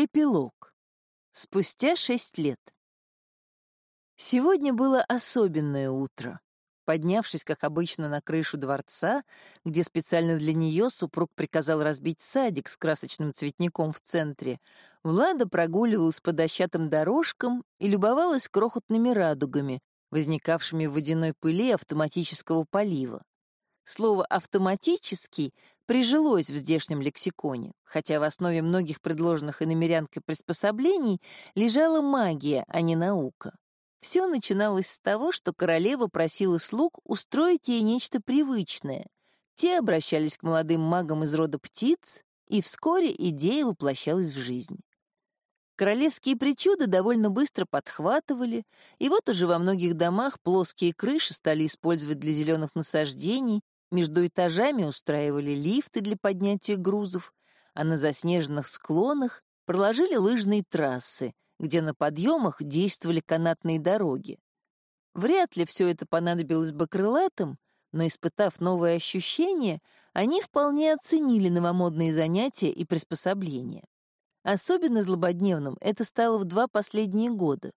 Эпилог. Спустя шесть лет. Сегодня было особенное утро. Поднявшись, как обычно, на крышу дворца, где специально для нее супруг приказал разбить садик с красочным цветником в центре, Влада прогуливалась по дощатым дорожкам и любовалась крохотными радугами, возникавшими в водяной пыли автоматического полива. Слово «автоматический» прижилось в здешнем лексиконе, хотя в основе многих предложенных иномерянкой приспособлений лежала магия, а не наука. Все начиналось с того, что королева просила слуг устроить ей нечто привычное. Те обращались к молодым магам из рода птиц, и вскоре идея воплощалась в жизнь. Королевские причуды довольно быстро подхватывали, и вот уже во многих домах плоские крыши стали использовать для зеленых насаждений, между этажами устраивали лифты для поднятия грузов, а на заснеженных склонах проложили лыжные трассы, где на подъемах действовали канатные дороги. Вряд ли все это понадобилось бы крылатым, но, испытав новые ощущения, они вполне оценили новомодные занятия и приспособления. Особенно злободневным это стало в два последние года.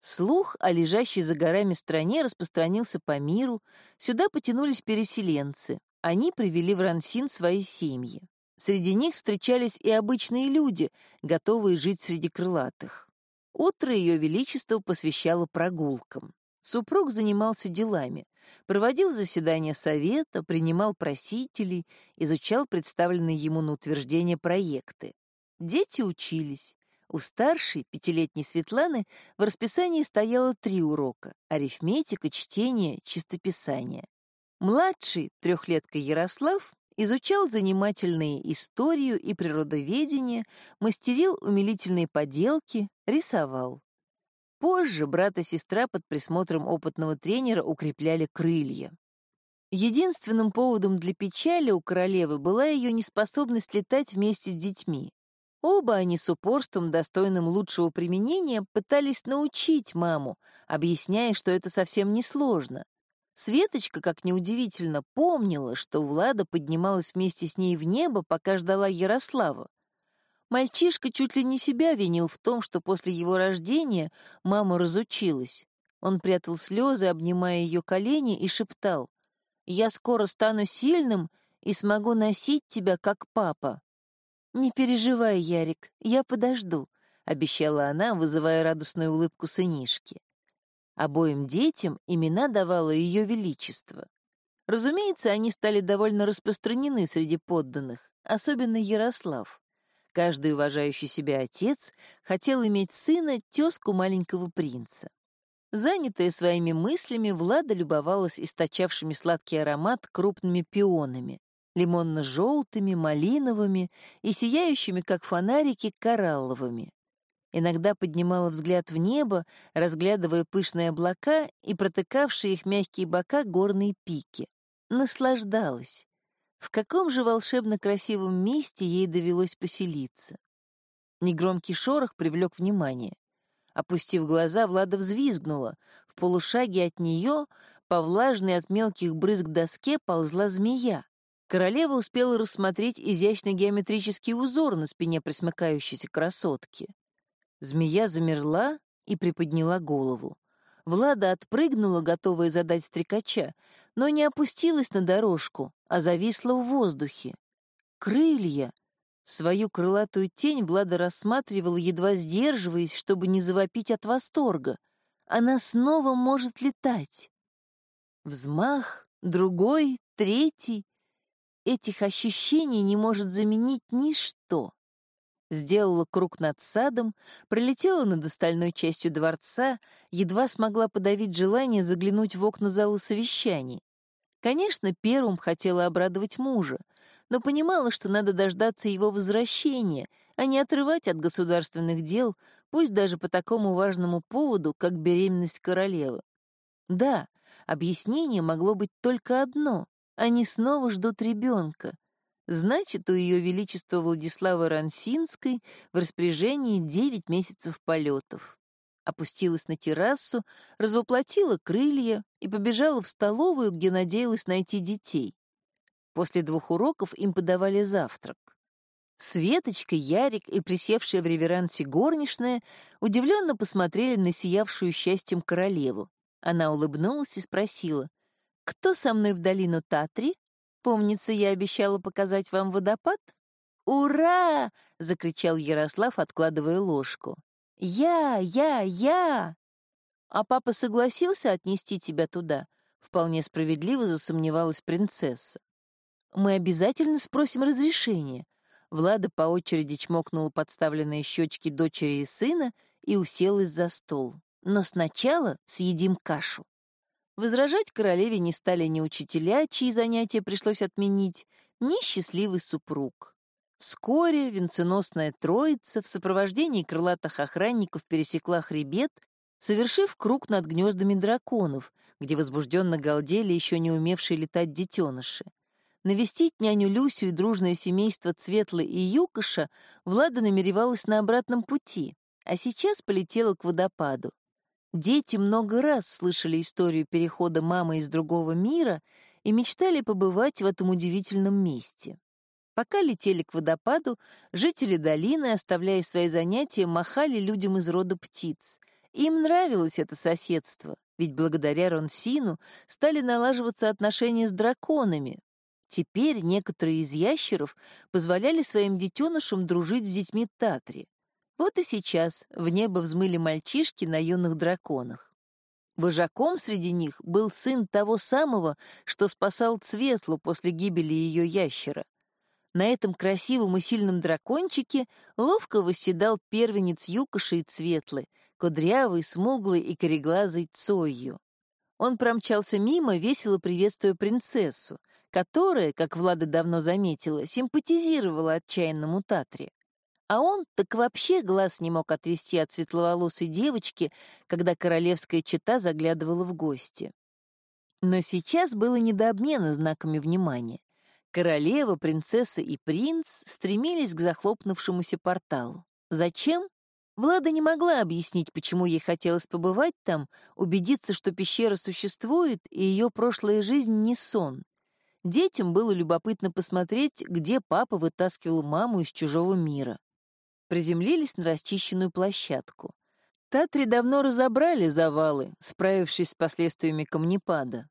Слух о лежащей за горами стране распространился по миру, сюда потянулись переселенцы. Они привели в Рансин свои семьи. Среди них встречались и обычные люди, готовые жить среди крылатых. Утро Ее Величество посвящало прогулкам. Супруг занимался делами, проводил заседания совета, принимал просителей, изучал представленные ему на утверждение проекты. Дети учились. У старшей, пятилетней Светланы, в расписании стояло три урока — арифметика, чтение, чистописание. Младший, трехлетка Ярослав, изучал занимательные историю и природоведение, мастерил умилительные поделки, рисовал. Позже брат и сестра под присмотром опытного тренера укрепляли крылья. Единственным поводом для печали у королевы была ее неспособность летать вместе с детьми. Оба они с упорством, достойным лучшего применения, пытались научить маму, объясняя, что это совсем несложно. Светочка, как неудивительно, помнила, что Влада поднималась вместе с ней в небо, пока ждала Ярослава. Мальчишка чуть ли не себя винил в том, что после его рождения мама разучилась. Он прятал слезы, обнимая ее колени, и шептал, «Я скоро стану сильным и смогу носить тебя, как папа». «Не переживай, Ярик, я подожду», — обещала она, вызывая радостную улыбку сынишки. Обоим детям имена давало Ее Величество. Разумеется, они стали довольно распространены среди подданных, особенно Ярослав. Каждый уважающий себя отец хотел иметь сына, тезку маленького принца. Занятая своими мыслями, Влада любовалась источавшими сладкий аромат крупными пионами лимонно-желтыми, малиновыми и сияющими, как фонарики, коралловыми. Иногда поднимала взгляд в небо, разглядывая пышные облака и протыкавшие их мягкие бока горные пики. Наслаждалась. В каком же волшебно красивом месте ей довелось поселиться? Негромкий шорох привлек внимание. Опустив глаза, Влада взвизгнула. В полушаге от нее, по влажной от мелких брызг доске, ползла змея. Королева успела рассмотреть изящный геометрический узор на спине присмыкающейся красотки. Змея замерла и приподняла голову. Влада отпрыгнула, готовая задать стрекача, но не опустилась на дорожку, а зависла в воздухе. Крылья! Свою крылатую тень Влада рассматривала, едва сдерживаясь, чтобы не завопить от восторга. Она снова может летать. Взмах, другой, третий этих ощущений не может заменить ничто. Сделала круг над садом, пролетела над остальной частью дворца, едва смогла подавить желание заглянуть в окна зала совещаний. Конечно, первым хотела обрадовать мужа, но понимала, что надо дождаться его возвращения, а не отрывать от государственных дел, пусть даже по такому важному поводу, как беременность королевы. Да, объяснение могло быть только одно. Они снова ждут ребенка. Значит, у Ее Величества Владислава Рансинской в распоряжении девять месяцев полетов. Опустилась на террасу, развоплотила крылья и побежала в столовую, где надеялась найти детей. После двух уроков им подавали завтрак. Светочка, Ярик и присевшая в реверансе горничная удивленно посмотрели на сиявшую счастьем королеву. Она улыбнулась и спросила, «Кто со мной в долину Татри? Помнится, я обещала показать вам водопад?» «Ура!» — закричал Ярослав, откладывая ложку. «Я, я, я!» «А папа согласился отнести тебя туда?» — вполне справедливо засомневалась принцесса. «Мы обязательно спросим разрешения», Влада по очереди чмокнула подставленные щечки дочери и сына и уселась за стол. Но сначала съедим кашу. Возражать королеве не стали ни учителя, чьи занятия пришлось отменить, ни счастливый супруг. Вскоре венценосная троица в сопровождении крылатых охранников пересекла хребет, совершив круг над гнездами драконов, где возбужденно галдели еще не умевшие летать детеныши. Навестить няню Люсю и дружное семейство Цветлы и Юкоша Влада намеревалась на обратном пути, а сейчас полетела к водопаду. Дети много раз слышали историю перехода мамы из другого мира и мечтали побывать в этом удивительном месте. Пока летели к водопаду, жители долины, оставляя свои занятия, махали людям из рода птиц. Им нравилось это соседство, ведь благодаря Ронсину стали налаживаться отношения с драконами, Теперь некоторые из ящеров позволяли своим детенышам дружить с детьми Татри. Вот и сейчас в небо взмыли мальчишки на юных драконах. Вожаком среди них был сын того самого, что спасал Цветлу после гибели ее ящера. На этом красивом и сильном дракончике ловко восседал первенец Юкоши и Цветлы, кудрявый, смуглый и кореглазый Цойю. Он промчался мимо, весело приветствуя принцессу, которая, как Влада давно заметила, симпатизировала отчаянному Татре. А он так вообще глаз не мог отвести от светловолосой девочки, когда королевская чета заглядывала в гости. Но сейчас было не до обмена знаками внимания. Королева, принцесса и принц стремились к захлопнувшемуся порталу. Зачем? Влада не могла объяснить, почему ей хотелось побывать там, убедиться, что пещера существует, и ее прошлая жизнь не сон. Детям было любопытно посмотреть, где папа вытаскивал маму из чужого мира. Приземлились на расчищенную площадку. Татри давно разобрали завалы, справившись с последствиями камнепада.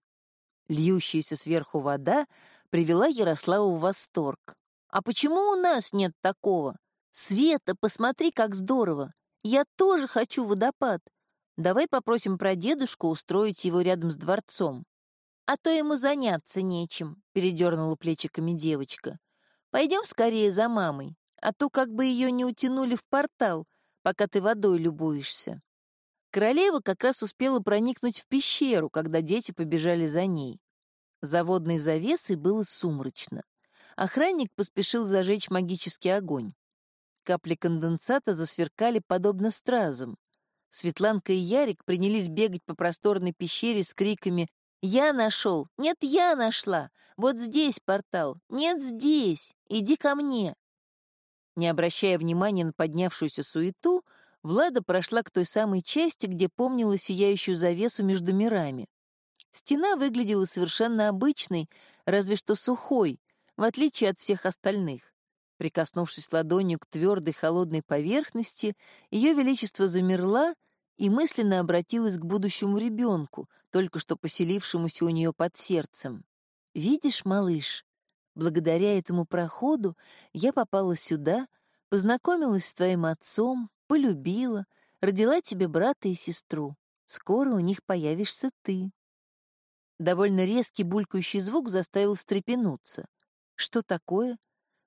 Льющаяся сверху вода привела Ярославу в восторг. «А почему у нас нет такого? Света, посмотри, как здорово! Я тоже хочу водопад. Давай попросим прадедушку устроить его рядом с дворцом». «А то ему заняться нечем», — передернула плечиками девочка. «Пойдем скорее за мамой, а то как бы ее не утянули в портал, пока ты водой любуешься». Королева как раз успела проникнуть в пещеру, когда дети побежали за ней. За водной завесой было сумрачно. Охранник поспешил зажечь магический огонь. Капли конденсата засверкали подобно стразам. Светланка и Ярик принялись бегать по просторной пещере с криками «Я нашел! Нет, я нашла! Вот здесь портал! Нет, здесь! Иди ко мне!» Не обращая внимания на поднявшуюся суету, Влада прошла к той самой части, где помнила сияющую завесу между мирами. Стена выглядела совершенно обычной, разве что сухой, в отличие от всех остальных. Прикоснувшись ладонью к твердой холодной поверхности, ее величество замерла и мысленно обратилась к будущему ребенку, только что поселившемуся у нее под сердцем. «Видишь, малыш, благодаря этому проходу я попала сюда, познакомилась с твоим отцом, полюбила, родила тебе брата и сестру. Скоро у них появишься ты». Довольно резкий булькающий звук заставил встрепенуться. Что такое?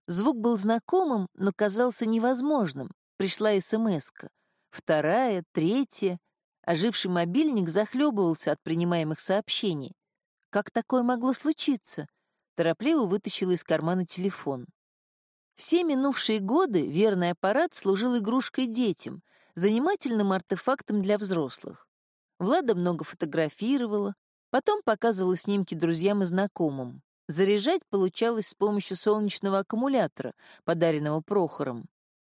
Звук был знакомым, но казался невозможным. Пришла смс -ка вторая, третья. Оживший мобильник захлебывался от принимаемых сообщений. Как такое могло случиться? Торопливо вытащила из кармана телефон. Все минувшие годы верный аппарат служил игрушкой детям, занимательным артефактом для взрослых. Влада много фотографировала, потом показывала снимки друзьям и знакомым. Заряжать получалось с помощью солнечного аккумулятора, подаренного Прохором.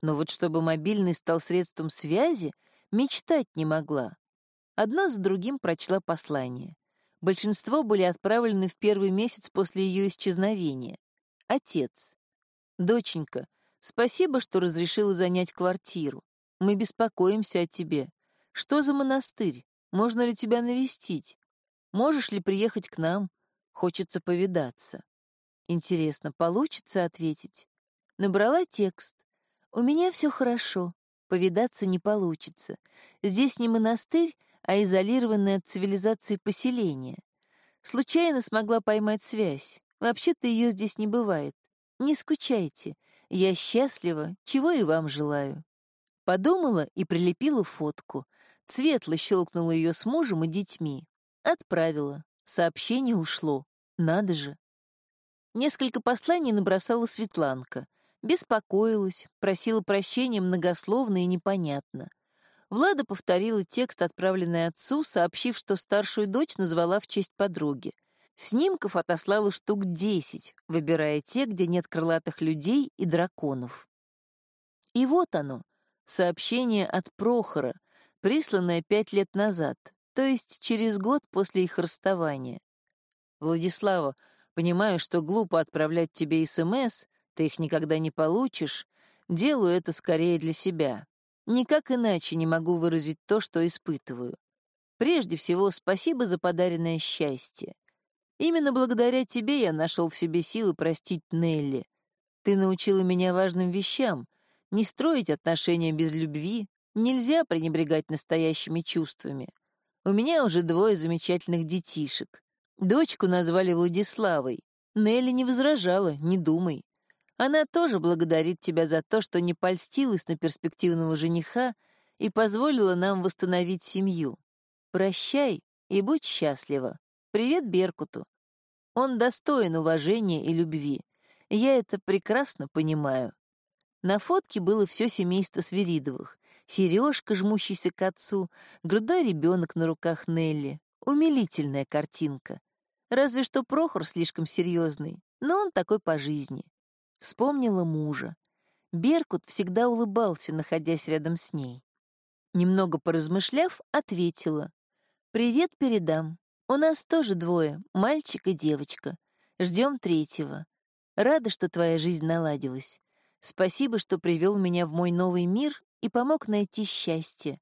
Но вот чтобы мобильный стал средством связи, мечтать не могла. Одна за другим прочла послание. Большинство были отправлены в первый месяц после ее исчезновения. Отец. «Доченька, Спасибо, что разрешила занять квартиру. Мы беспокоимся о тебе. Что за монастырь? Можно ли тебя навестить? Можешь ли приехать к нам? Хочется повидаться. Интересно, получится ответить? Набрала текст. У меня все хорошо. Повидаться не получится. Здесь не монастырь, а изолированное от цивилизации поселение. Случайно смогла поймать связь. Вообще-то ее здесь не бывает. Не скучайте. Я счастлива, чего и вам желаю. Подумала и прилепила фотку. Цветло щелкнула ее с мужем и детьми. Отправила. Сообщение ушло. Надо же. Несколько посланий набросала Светланка. Беспокоилась, просила прощения многословно и непонятно. Влада повторила текст, отправленный отцу, сообщив, что старшую дочь назвала в честь подруги. Снимков отослала штук десять, выбирая те, где нет крылатых людей и драконов. И вот оно, сообщение от Прохора, присланное пять лет назад, то есть через год после их расставания. «Владислава, понимаю, что глупо отправлять тебе СМС, ты их никогда не получишь, делаю это скорее для себя. Никак иначе не могу выразить то, что испытываю. Прежде всего, спасибо за подаренное счастье. Именно благодаря тебе я нашел в себе силы простить Нелли. Ты научила меня важным вещам. Не строить отношения без любви, нельзя пренебрегать настоящими чувствами. У меня уже двое замечательных детишек. Дочку назвали Владиславой. Нелли не возражала, не думай. Она тоже благодарит тебя за то, что не польстилась на перспективного жениха и позволила нам восстановить семью. Прощай и будь счастлива. Привет Беркуту. Он достоин уважения и любви. Я это прекрасно понимаю. На фотке было все семейство Свиридовых. Сережка, жмущийся к отцу, грудной ребенок на руках Нелли. Умилительная картинка. Разве что Прохор слишком серьезный, но он такой по жизни. Вспомнила мужа. Беркут всегда улыбался, находясь рядом с ней. Немного поразмышляв, ответила. «Привет передам. У нас тоже двое, мальчик и девочка. Ждем третьего. Рада, что твоя жизнь наладилась. Спасибо, что привел меня в мой новый мир и помог найти счастье.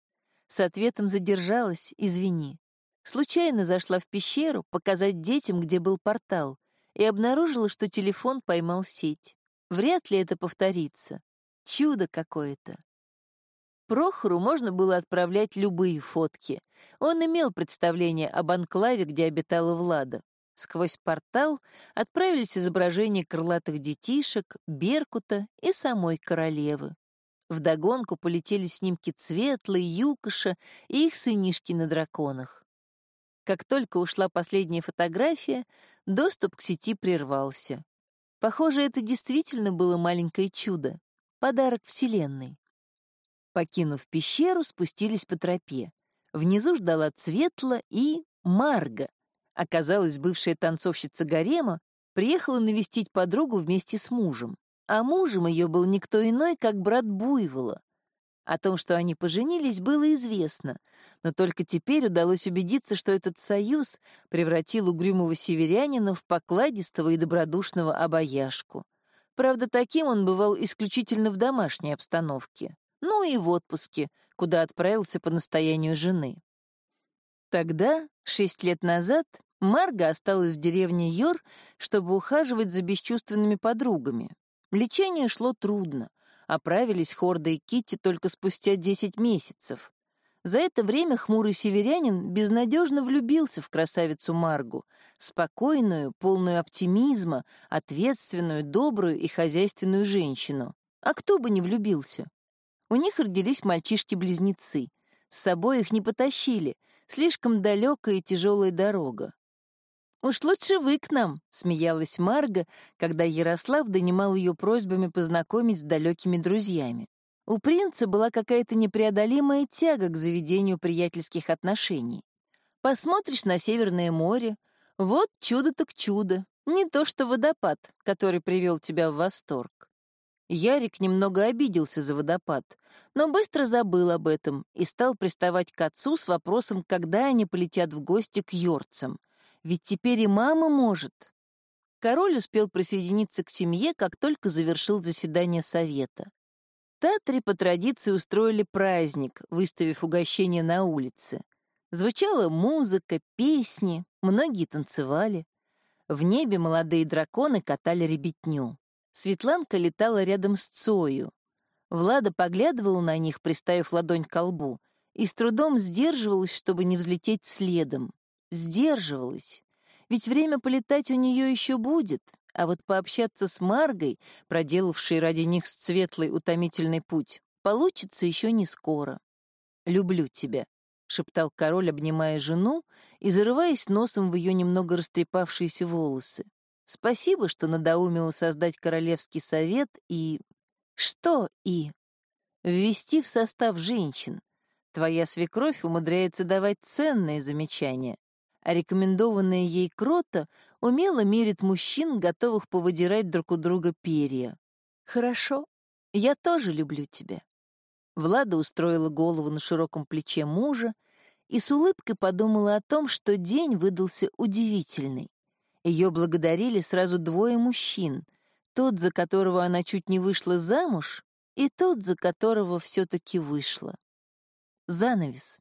С ответом задержалась, извини. Случайно зашла в пещеру показать детям, где был портал, и обнаружила, что телефон поймал сеть. Вряд ли это повторится. Чудо какое-то. Прохору можно было отправлять любые фотки. Он имел представление об анклаве, где обитала Влада. Сквозь портал отправились изображения крылатых детишек, Беркута и самой королевы. Вдогонку полетели снимки Цветлы, Юкоша и их сынишки на драконах. Как только ушла последняя фотография, доступ к сети прервался. Похоже, это действительно было маленькое чудо, подарок Вселенной. Покинув пещеру, спустились по тропе. Внизу ждала Цветла и Марга. Оказалось, бывшая танцовщица гарема приехала навестить подругу вместе с мужем. А мужем ее был никто иной, как брат Буйвола. О том, что они поженились, было известно, но только теперь удалось убедиться, что этот союз превратил угрюмого северянина в покладистого и добродушного обаяшку. Правда, таким он бывал исключительно в домашней обстановке ну и в отпуске, куда отправился по настоянию жены. Тогда, шесть лет назад, Марга осталась в деревне Йор, чтобы ухаживать за бесчувственными подругами. Лечение шло трудно. Оправились Хорда и Китти только спустя десять месяцев. За это время хмурый северянин безнадежно влюбился в красавицу Маргу, спокойную, полную оптимизма, ответственную, добрую и хозяйственную женщину. А кто бы не влюбился? У них родились мальчишки-близнецы. С собой их не потащили, слишком далекая и тяжелая дорога. «Уж лучше вы к нам», — смеялась Марга, когда Ярослав донимал ее просьбами познакомить с далекими друзьями. У принца была какая-то непреодолимая тяга к заведению приятельских отношений. Посмотришь на Северное море, вот чудо так чудо, не то что водопад, который привел тебя в восторг. Ярик немного обиделся за водопад, но быстро забыл об этом и стал приставать к отцу с вопросом, когда они полетят в гости к Йорцам. Ведь теперь и мама может. Король успел присоединиться к семье, как только завершил заседание совета. Татри по традиции устроили праздник, выставив угощение на улице. Звучала музыка, песни, многие танцевали. В небе молодые драконы катали ребятню. Светланка летала рядом с Цою. Влада поглядывала на них, приставив ладонь к лбу, и с трудом сдерживалась, чтобы не взлететь следом. Сдерживалась. Ведь время полетать у нее еще будет, а вот пообщаться с Маргой, проделавшей ради них светлый утомительный путь, получится еще не скоро. «Люблю тебя», — шептал король, обнимая жену и зарываясь носом в ее немного растрепавшиеся волосы. «Спасибо, что надоумила создать Королевский совет и...» «Что и?» «Ввести в состав женщин. Твоя свекровь умудряется давать ценные замечания а рекомендованная ей крота умело мерит мужчин, готовых повыдирать друг у друга перья. «Хорошо, я тоже люблю тебя». Влада устроила голову на широком плече мужа и с улыбкой подумала о том, что день выдался удивительный. Ее благодарили сразу двое мужчин, тот, за которого она чуть не вышла замуж, и тот, за которого все-таки вышла. Занавес.